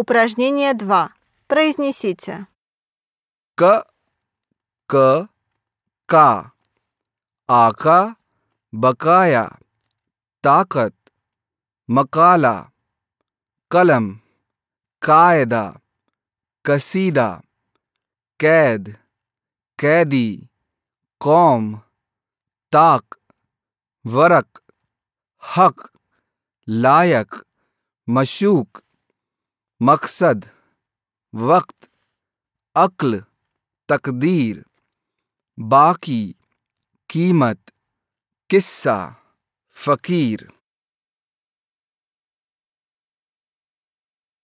Упражнение 2. Произнесите. К, К, К. Ака, Бакая, Такат, Макала, Калам, Каида, Касида, Кед, Кеди, Ком, Так, Варак, Хак, Лаяк, Машук, मकसद वक्त अक्ल तकदीर बाकी कीमत किस्सा फ़कीर।